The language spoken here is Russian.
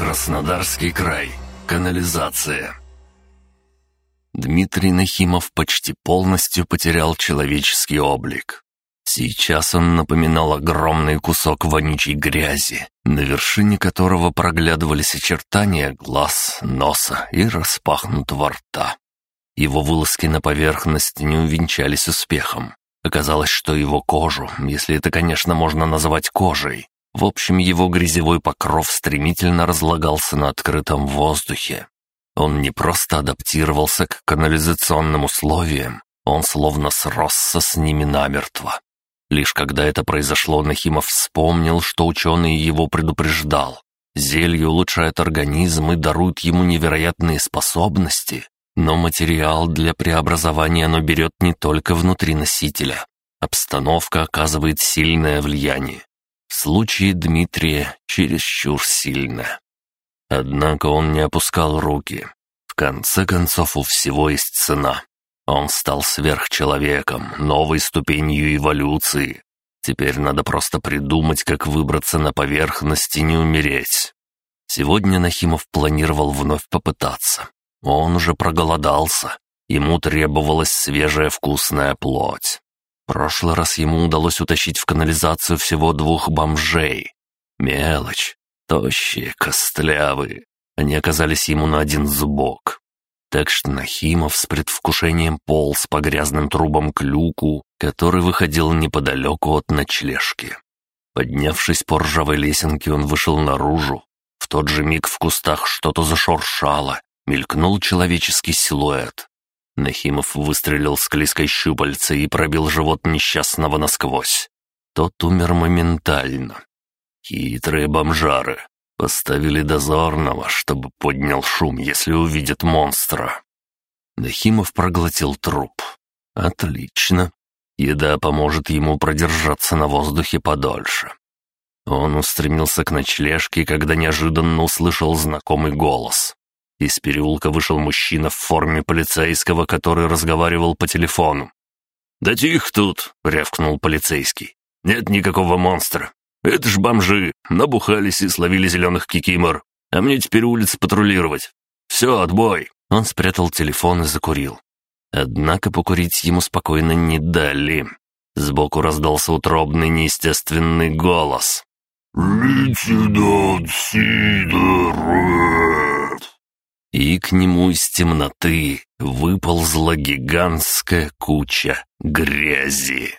Краснодарский край. Канализация. Дмитрий Нахимов почти полностью потерял человеческий облик. Сейчас он напоминал огромный кусок вонючей грязи, на вершине которого проглядывались очертания глаз, носа и распахнутого рта. Его вылазки на поверхность не увенчались успехом. Оказалось, что его кожу, если это, конечно, можно назвать кожей, в общем, его грязевой покров стремительно разлагался на открытом воздухе. Он не просто адаптировался к канализационным условиям, он словно сросся с ними намертво. Лишь когда это произошло, Нахимов вспомнил, что ученый его предупреждал. Зелье улучшает организм и дарует ему невероятные способности, но материал для преобразования оно берет не только внутри носителя. Обстановка оказывает сильное влияние. Случае Дмитрия чересчур сильно. Однако он не опускал руки. В конце концов, у всего есть цена. Он стал сверхчеловеком, новой ступенью эволюции. Теперь надо просто придумать, как выбраться на поверхность и не умереть. Сегодня Нахимов планировал вновь попытаться. Он уже проголодался. Ему требовалась свежая вкусная плоть прошлый раз ему удалось утащить в канализацию всего двух бомжей. Мелочь. Тощие, костлявые. Они оказались ему на один зубок. Так что Нахимов с предвкушением полз по грязным трубам к люку, который выходил неподалеку от ночлежки. Поднявшись по ржавой лесенке, он вышел наружу. В тот же миг в кустах что-то зашуршало, мелькнул человеческий силуэт. Нахимов выстрелил с клейской щупальца и пробил живот несчастного насквозь. Тот умер моментально. Хитрые бомжары. Поставили дозорного, чтобы поднял шум, если увидят монстра. Нахимов проглотил труп. Отлично. Еда поможет ему продержаться на воздухе подольше. Он устремился к ночлежке, когда неожиданно услышал знакомый голос. Из переулка вышел мужчина в форме полицейского, который разговаривал по телефону. «Да тихо тут!» — рявкнул полицейский. «Нет никакого монстра. Это ж бомжи, набухались и словили зеленых кикимор. А мне теперь улицы патрулировать. Все, отбой!» Он спрятал телефон и закурил. Однако покурить ему спокойно не дали. Сбоку раздался утробный неестественный голос. «Лейтенант Сидоров!» И к нему из темноты выползла гигантская куча грязи.